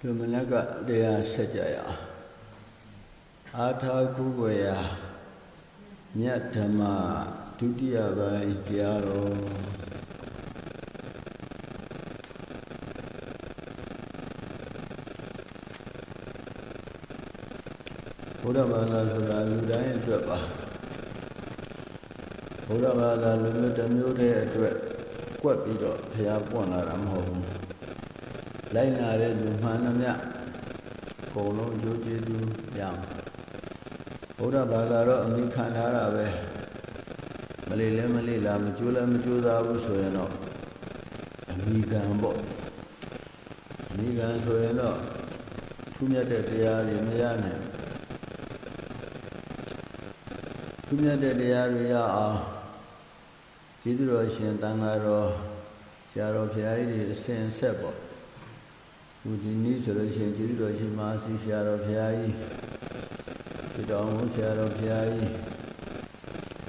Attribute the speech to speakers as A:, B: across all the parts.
A: ဒီမနက်ကတရားဆက်ကြရအောင်အာထာကုဝေယမြတ်ဓမ္မဒုတိယပိုင်းတရားတော်ဘုရားဘာသာဆိုတာလူတိုင်းအတွက်ပါဘုရားဘာသာလူမျိုးတစ်မျိုးတည်းအတွက်ကွက်ပြီးတော့ဘုရားပွင့်လာတာမဟုတ်ဘူး လိုက်နာတဲ့လူမှန်သမျှအကုန်လုံးအကျိုးကျေးဇူးရအောင်ဘုရားဘာသာတော့အမိခံထားတာပဲမလေးလည်းမလေးလားမကျိုးလည်းမကျိုးသားဘူးဆိုရင်တော့အမိခံပေါ့အမိခံဆိုရင်တော့ထူးမြတ်တဲ့တရားတွေမရနိုင်ထူးမြတ်တဲ့တရားတွေရအောင်ကျေးဇူးတော်ရှင်တန်ဃာတော်ဆရာတော်ဘုရားကြီးတွေအစဉ်ဆက်ပေါ့ ဒီဒီနေ့ဆိုလို့ရှိရင်ကျေးဇူးတော်ရှင်မဟာစီဆရာတော်ဘုရားကြီးဒီတော်မူဆရာတော်ဘုရားကြီး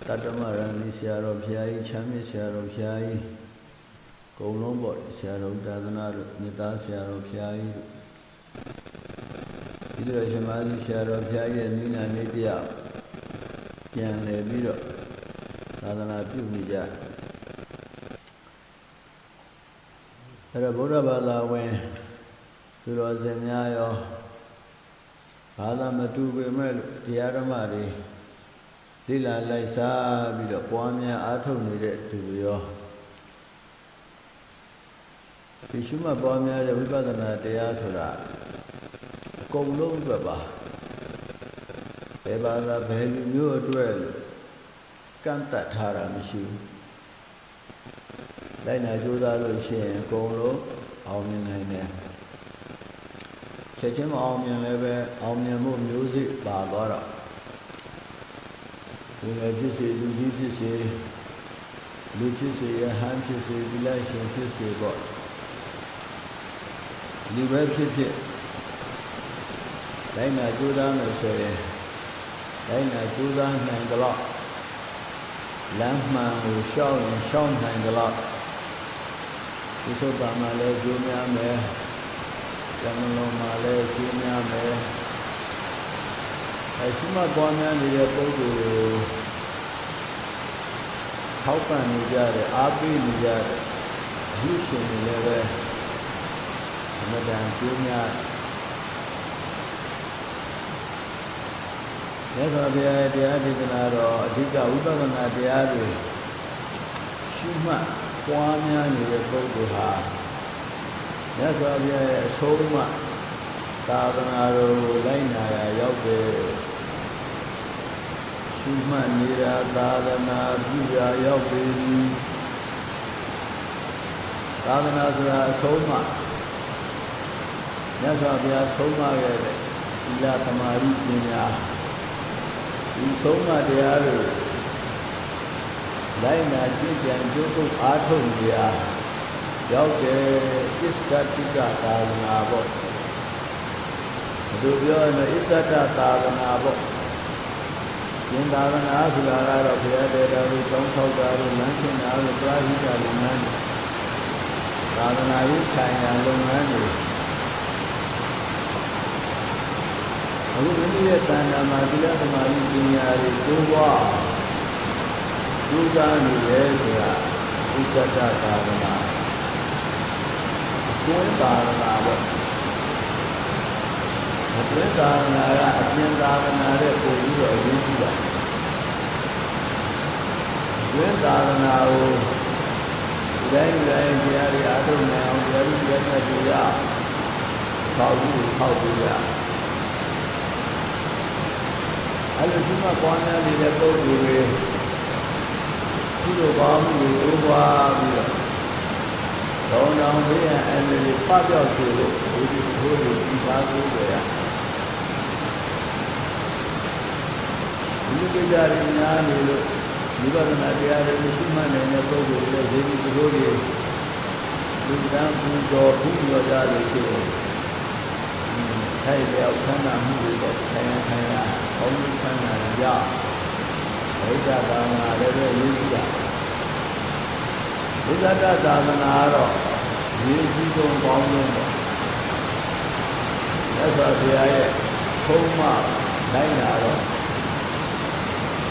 A: တတ္တမရဏီဆရာတော်ဘုရားကြီးချမ်းမြေဆရာတော်ဘုရားကြီးကုံလုံးပေါ့ဆရာတော်သာသနာတို့မြတ်သားဆရာတော်ဘုရားကြီးတို့ဒီတော်ရှင်မဟာစီဆရာတော်ဘုရားရဲ့နိနာနေ့တရားပြန်လည်ပြီးတော့သာသနာပြုနေကြအဲ့တော့ဗုဒ္ဓဘာသာဝင် သူတော်စင်များရောဘာသာမတူပေမဲ့တရားဓမ္မတွေလိလာလိုက်စားပြီးတော့ပွားများအားထုတ်နေတဲ့သူတွေရောဒီရှုမှတ်ပွားများတဲ့ဝိပဿနာတရားဆိုတာအကုန်လုံးအတွက်ပါဘယ်ဘာသာဘယ်လူမျိုးအတွက်လို့ကန့်တတ်ထားတာမရှိဘူးလိုက်နာကြိုးစားလို့ရှိရင်အကုန်လုံးအောင်မြင်နိုင်တယ် ချက်ချင်းမအောင်မြင်လည်းပဲအောင်မြင်မှုမျိုးစိပါသွားတော့ဒီလည်းဖြစ်စေလူကြီးဖြစ်စေလူဖြစ်စေရဟန်းဖြစ်စေဒီလိုက်ရှင်ဖြစ်စေပေါ့လူပဲဖြစ်ဖြစ်လိုက်နာကြိုးစားမယ်ဆိုရင်လိုက်နာကြိုးစားနိုင်ကြတော့လမ်းမှန်ကိုရှောက်ရင်ရှောက်နိုင်ကြတော့ဒီသုတ္တမှာလည်းကျိုးများမယ် ဇမလုံးမှာလည်းကျိုးများမယ်အဲရှိမှပွားများနေတဲ့ပုဂ္ဂိုလ်ကိုထောက်ပံ့နေကြတယ်အားပေးနေကြတယ်ယူရှင်နေလည်းပဲအမတန်ကျိုးများမြတ်စွာဘုရားရဲ့တရားဒေသနာတော်အဓိကဝိပဿနာတရားတွေရှုမှတ်ပွားများနေတဲ့ပုဂ္ဂိုလ်ဟာ မြတ်စွာဘုရားရဲ့အဆုံးအမသာသနာတော်ကိုလိုက်နာရရောက်တယ်ရှုမှတ်နေတာသာသနာပြုရာရောက်ပြီသာသနာဆိုတာအဆုံးအမမြတ်စွာဘုရားဆုံးမခဲ့တဲ့သီလသမာဓိပညာဒီဆုံးမတရားတွေလိုက်နာကြည်ကြံကြိုးကုပ်အားထုတ်နေရာရောက်တယ် အစ္ဆတိကသာသနာပေါ့ဘယ်လိုပြောရမလဲအစ္ဆတသာသနာပေါ့ယင်သာသနာဆိုတာကတော့ဘုရားတရားကိုတောင်းဆောက်တာလို့လမ်းခင်းတာလို့ပြာဟိတလုပ်ငန်းတွေသာသနာရေးဆိုင်ရာလုပ်ငန်းတွေအခုမိမိရဲ့တဏ္ဍာမှာသီလသမာဓိပညာတွေတိုးပွားကြိုးစားနေရဲဆိုတာဣစ္ဆဒသာသနာအ တွင်းသာသနာပေါ့အတွင်းသာသနာကအပြင်သာသနာတဲ့ပုံပြီးတော့အရေးကြီးတာအတွင်းသာသနာကိုဒီတိုင်းဒီတိုင်းတရားတွေအားထုတ်နိုင်အောင်တရားတွေတရားနဲ့ကြိုးရဆောက်ပြီးဆောက်ပြီးရအဲ့လိုရှိမှပွားများနေတဲ့ပုဂ္ဂိုလ်တွေကုသိုလ်ကောင်းမှုတွေတိုးပွားပြီးတော့ တောင်းတောင်းလေးရအဲ့ဒီပပျောက်စေလို့ဒီဒီဘိုးတွေဒီပါကိုကြရဒီလိုကြရများနေလို့ဝိပဿနာတရားတွေရှိမှနိုင်တဲ့ပုဂ္ဂိုလ်တွေဒီဒီဘိုးတွေလူတန်းပူတော်ပူတော်ကြလို့ရှိရင်ထိုက်လျောက်ဆန္ဒမှုတွေတော့ခိုင်ခိုင်ရဘုံဆန္ဒရဘုရားသာနာလည်းပဲရည်ကြည် ဘုရားသာသနာတော့ရည်ကြီးဆုံးကောင်းဆုံးပေါ့မြတ်စွာဘုရားရဲ့ဆုံးမနိုင်တာတော့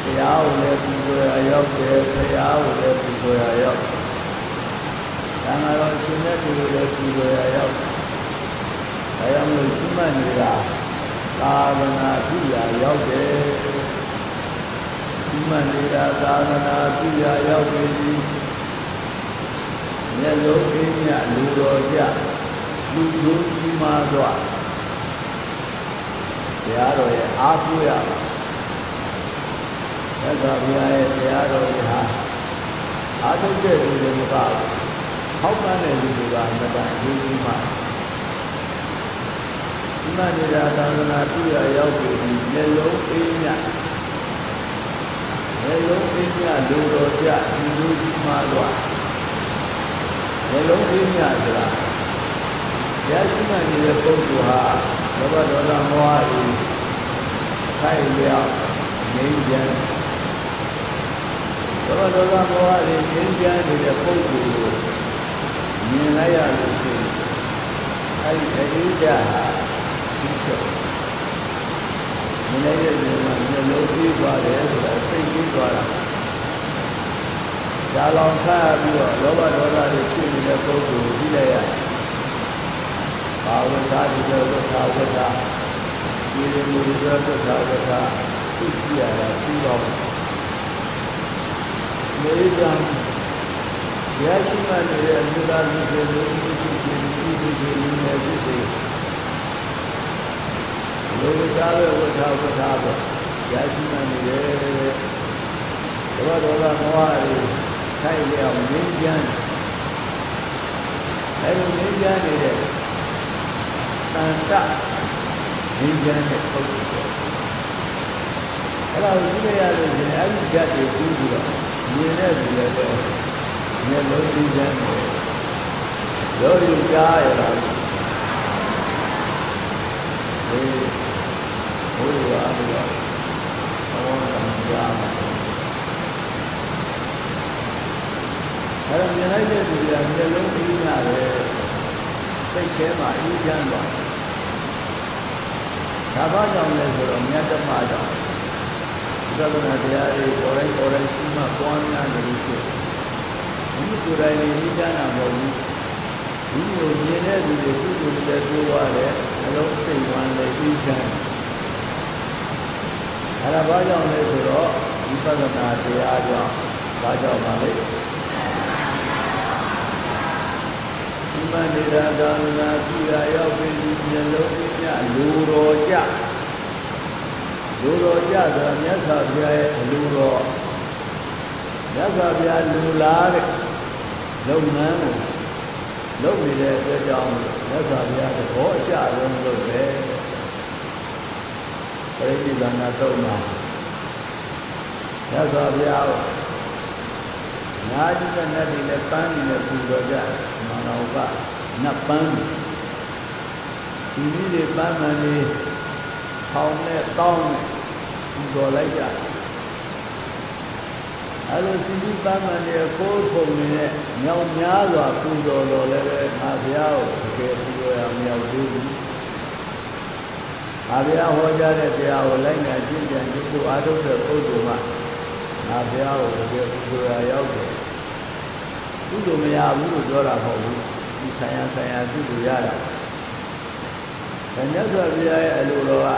A: တရားကိုလည်းပူဇော်ရရောက်တယ်ဘုရားကိုလည်းပူဇော်ရရောက်တယ်။ဒါမှတော့ရှင်မြတ်ကိုလည်းပူဇော်ရရောက်တယ်။ဒါကြောင့်လို့ရှိမှတ်နေတာသာသနာပြုရာရောက်တယ်။ရှိမှတ်နေတာသာသနာပြုရာရောက်ပြီ။ မျက်လုံးအင်းမြလူတော်ကြလူတို့ကြီးမားသွားတရားတော်ရဲ့အားကိုးရပါသက်သာဘုရားရဲ့တရားတော်ကြီးဟာအာထုတဲ့လူတွေကဟောက်ကန်တဲ့လူတွေကမတန်ရေးကြီးမှဒီမှာနေတာသာသနာပြုရရောက်ပြီးလက်လုံးအေးမြလက်လုံးအေးမြလူတော်ကြဒီလူကြီးမှ တော့လက်လုံးအေးမြဆိုတာရရှိမှနေတဲ့ပုဂ္ဂိုလ်ဟာလောဘဒေါသမောဟတွေခိုက်လျောက်ငြိမ်းချမ်းလောဘဒေါသမောဟတွေငြိမ်းချမ်းနေတဲ့ပုဂ္ဂိုလ်ကိုမြင်လိုက်ရလို့ရှိရင်အဲဒီအရိဒဟာဒီချက်မြင်လိုက်တဲ့ဉာဏ်မှာမျက်လုံးပြီးသွားတယ်ဆိုတာစိတ်ပြီးသွားတာ ဒါလောင်ခါပြီးတော့လောဘဒေါသတွေဖြစ်နေတဲ့ပုဂ္ဂိုလ်ကိုကြည့်လိုက်ရတယ်ဘာဝတာဒီလိုဝတာဝတာဒီလိုမျိုးတွေဝတာဝတာသိကြရတာပြီးတော့မေးကြံရရှိမှနေတဲ့မြတ်သားလူတွေလူတွေဖြစ်ဖြစ်ဒီဒီဒီလူတွေဖြစ်စေလောဝတာဝဝတာဝတာပေါ့ရရှိမှနေတဲ့ဘောဒေါသမောဟတွေ ခိုက်လျောက်ငြိမ်းချမ်းအဲဒီငြိမ်းချမ်းနေတဲ့တန်တငြိမ်းချမ်းတဲ့ပုဂ္ဂိုလ်ပေါ့အဲ့ဒါကိုကြည့်ရလို့ရှင်အဲ့ဒီဓာတ်တွေပြီးပြီးတော့မြင်တဲ့လူလည်းပဲမျက်လုံးကြည့်ချမ်းတယ်ရောယူကြားရတာဒီဘုရားဘုရားဘောကံကြား မှာအဲ့ဒါမြင်လိုက်တဲ့လူကမျက်လုံးကြည့်ရတယ်စိတ်ထဲမှာအေးချမ်းသွားဒါဘာကြောင့်လဲဆိုတော့မြတ်ဓမ္မကြောင့်သဒ္ဒနာတရားတွေပေါ်တိုင်းပေါ်တိုင်းရှိမှပွားများနေလို့ရှိတယ်ဒီကိုယ်တိုင်နေအေးချမ်းတာမဟုတ်ဘူးဒီလိုမြင်တဲ့လူတွေကုသိုလ်တွေတိုးသွားတယ်အလုံးစိတ်ဝမ်းလည်းအေးချမ်းအဲ့ဒါဘာကြောင့်လဲဆိုတော့ဝိပဿနာတရားကြောင့်ဘာကြောင့်ပါလဲ ဒီမနေတာသာသနာပြုရာရောက်ပြီးမျက်လုံးပြလူတော်ကြလူတော်ကြဆိုတာမြတ်စွာဘုရားရဲ့အလူတော်မြတ်စွာဘုရားလူလားတဲ့လုပ်ငန်းကိုလုပ်နေတဲ့အတွက်ကြောင့်မြတ်စွာဘုရားသဘောအကျဆုံးလုပ်တယ်ပရိနိဗ္ဗာန်တော့မှာမြတ်စွာဘုရားညာကြီးတဲ့နတ်တွေလည်းပန်းနေနဲ့ပူဇော်ကြမ န္တောကနတ်ပန်းဒီနည်းတွေပန်းမှန်နေထောင်နဲ့တောင်းနဲ့ပူဇော်လိုက်ကြအဲလိုစီဒီပန်းမှန်တွေကိုယ်ပုံနေတဲ့မြောင်များစွာပူဇော်တော်လည်းပဲငါဘုရားကိုတကယ်ပူဇော်ရမြောက်သေးဘူးအာဘုရားဟောကြားတဲ့တရားကိုလိုက်နာကျင့်ကြံကြည့်ဖို့အားထုတ်တဲ့ပုဂ္ဂိုလ်ကငါဘုရားကိုတကယ်ပူဇော်ရရောက်တယ် ကုသိုလ်မရဘူးလို့ပြောတာမဟုတ်ဘူးဒီဆံရဆံရကုသိုလ်ရတာဒါမြတ်စွာဘုရားရဲ့အလိုတော်က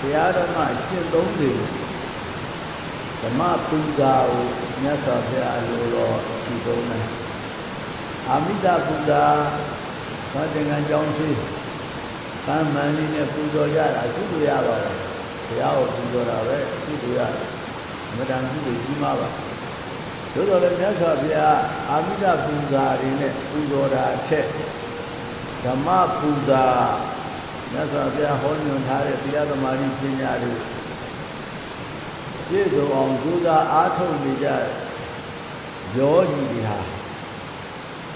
A: တရားဓမ္မကျင့်သုံးတယ်ဓမ္မပူဇာကိုမြတ်စွာဘုရားအလိုတော်ရှိသုံးတယ်အာမိတပူဇာဘာတင်ကံကြောင်းရှိကံမှန်လေးနဲ့ပူဇော်ကြတာကုသိုလ်ရပါတယ်ဘုရားကိုပူဇော်တာပဲကုသိုလ်ရတယ်မတန်ကုသိုလ်ကြီးမှာပါ သို့တော်လည်းမြတ်စွာဘုရားအာမိတပူဇာတွေနဲ့ပူဇော်တာအချက်ဓမ္မပူဇာမြတ်စွာဘုရားဟောညွှန်ထားတဲ့တရားသမာဓိပညာတွေပြည့်စုံအောင်ကြိုးစားအားထုတ်နေကြရောကြီးတွေဟာ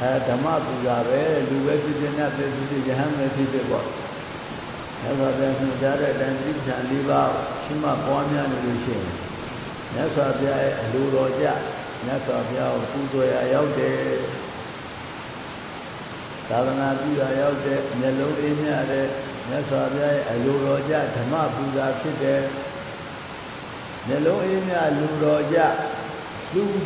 A: အဲဓမ္မပူဇာပဲလူပဲဖြစ်ဖြစ်နတ်ပဲဖြစ်ဖြစ်ယဟန်ပဲဖြစ်ဖြစ်ပေါ့မြတ်စွာဘုရားညွှန်ကြားတဲ့အတိုင်းတိဋ္ဌာန်၄ပါးရှိမှပွားများနေလို့ရှိရင်မြတ်စွာဘုရားရဲ့အလိုတော်ကြ မြတ်စွာဘုရားကိုပူဇော်ရရောက်တယ်ဒါသာသနာပြုတာရောက်တဲ့မျက်လုံးအေးမြတဲ့မြတ်စွာဘုရားရဲ့အလိုတော်ကြဓမ္မပူဇာဖြစ်တယ်မျက်လုံးအေးမြလူတော်ကြလူ